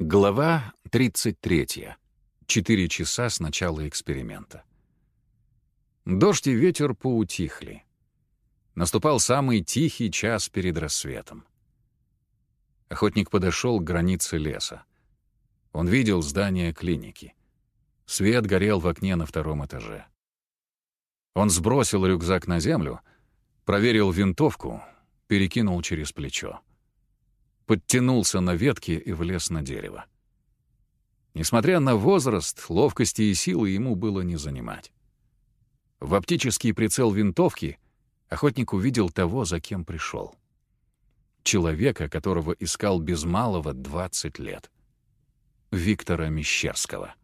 Глава 33. Четыре часа с начала эксперимента. Дождь и ветер поутихли. Наступал самый тихий час перед рассветом. Охотник подошел к границе леса. Он видел здание клиники. Свет горел в окне на втором этаже. Он сбросил рюкзак на землю, проверил винтовку, перекинул через плечо подтянулся на ветке и влез на дерево. Несмотря на возраст, ловкости и силы ему было не занимать. В оптический прицел винтовки охотник увидел того, за кем пришел. Человека, которого искал без малого 20 лет. Виктора Мещерского.